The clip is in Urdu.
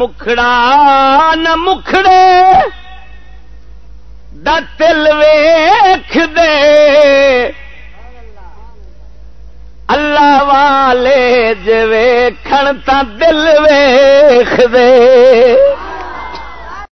مکھڑا نہ مکھڑے دل ویخ دے اللہ والے جے ویکھن تا دل ویخ دے